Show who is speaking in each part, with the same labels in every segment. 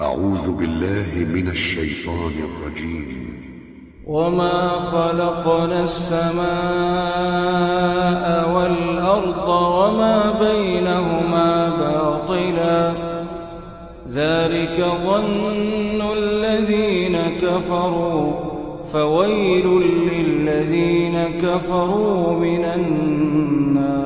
Speaker 1: أعوذ بالله من الشيطان الرجيم.
Speaker 2: وما خلقنا السماء والأرض وما بينهما باطلا. ذلك ظن الذين كفروا فويل للذين كفروا من النار.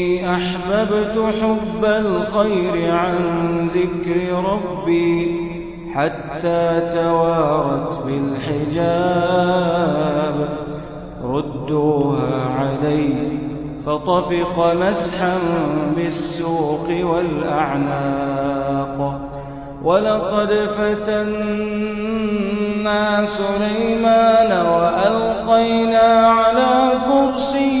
Speaker 2: أحببت حب الخير عن ذكر ربي حتى توارت بالحجاب ردوها علي فطفق مسحا بالسوق والأعناق. ولقد فتنا سليمان وألقينا على كرسيه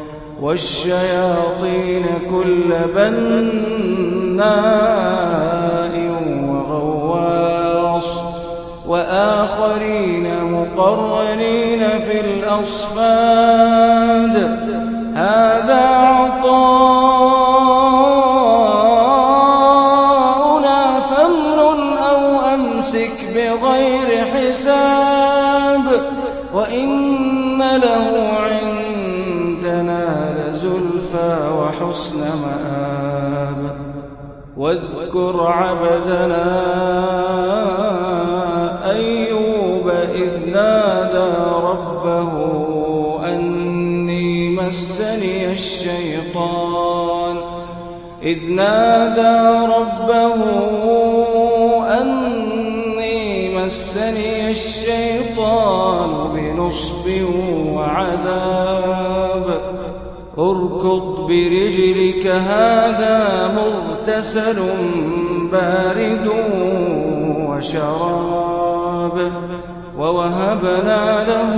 Speaker 2: والشياطين كل بناء وغواص وآخرين مقرنين في الأصفاد. هذا عطاؤنا فامنن أو أمسك بغير حساب. وإن له وحسن مآب. واذكر عبدنا أيوب إذ نادى ربه أني مسني الشيطان. إذ نادى ربه أني مسني الشيطان بنصب وعذاب. اركض برجلك هذا مغتسل بارد وشراب. ووهبنا له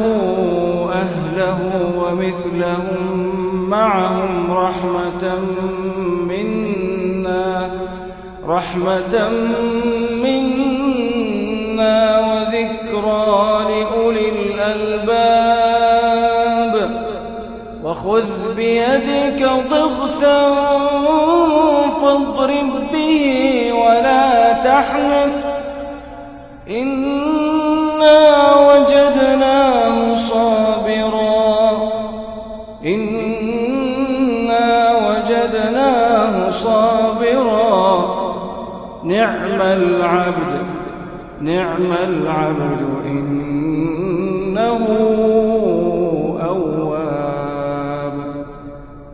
Speaker 2: أهله ومثلهم معهم رحمة منا رحمة منا وذكرى. وخذ بيدك ضغثا فاضرب به ولا تحنث. إنا وجدناه صابرا. إنا وجدناه صابرا. نعم العبد نعم العبد. إنه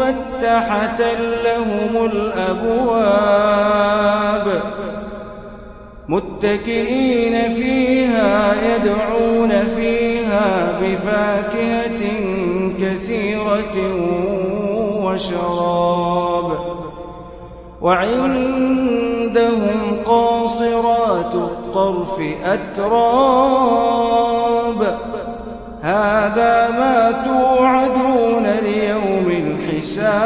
Speaker 2: مفتحة لهم الأبواب. متكئين فيها يدعون فيها بفاكهة كثيرة وشراب. وعندهم قاصرات الطرف أتراب. هذا ما توعدون الحساب.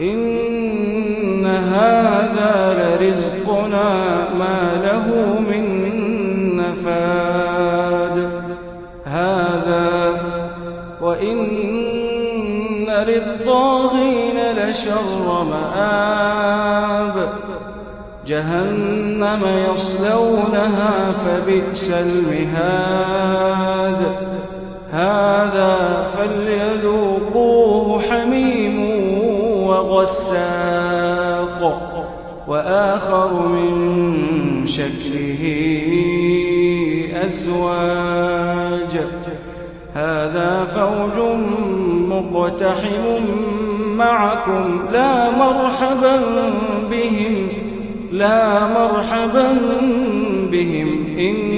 Speaker 2: إن هذا لرزقنا ما له من نفاد. هذا وإن للطاغين لشر مآب. جهنم يصلونها فبئس المهاد. هذا فليذوقوه حميم وغساق وآخر من شكله أزواج. هذا فوج مقتحم معكم لا مرحبا بهم لا مرحبا بهم.